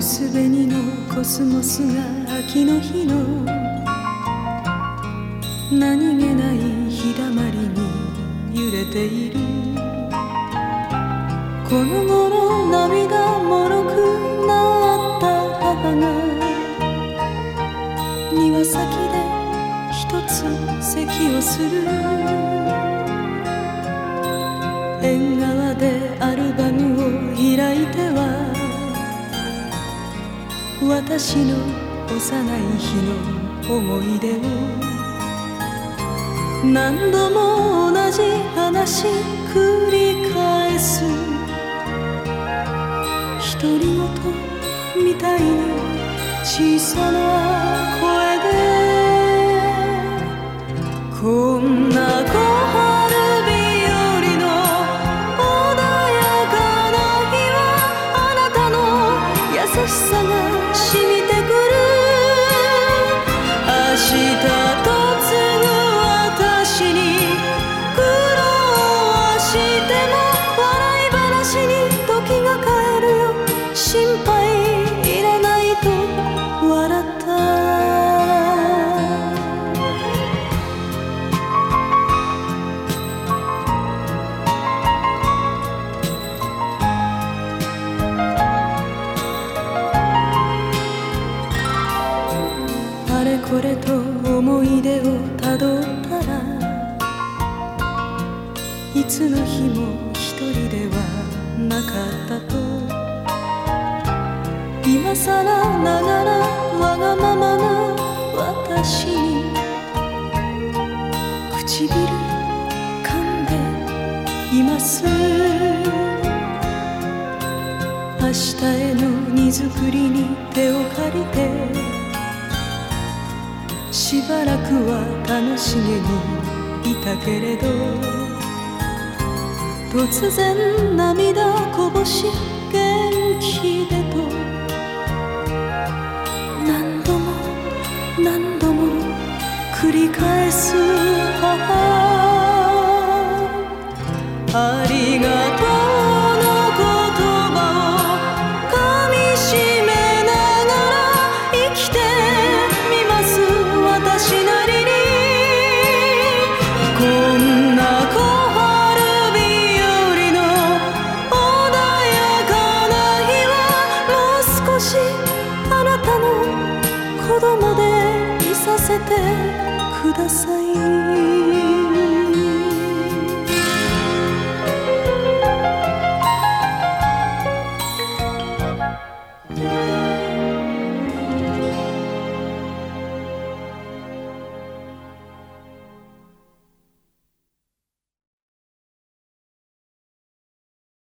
薄紅のコスモスが秋の日の何気ない日だまりに揺れている。この頃涙もろくなった母が庭先で一つ咳をする。縁側でアルバムを私の幼い日の思い出を何度も同じ話繰り返す。独り言みたいに小さな声これと思い出をたどったらいつの日も一人ではなかったと。今さらながらわがままな私に唇噛んでいます。明日への荷造りに手を借りてしばらくは楽しげにいたけれど突然涙こぼし元気でと何度も何度も繰り返す母。ありがあなたの子供でいさせてください。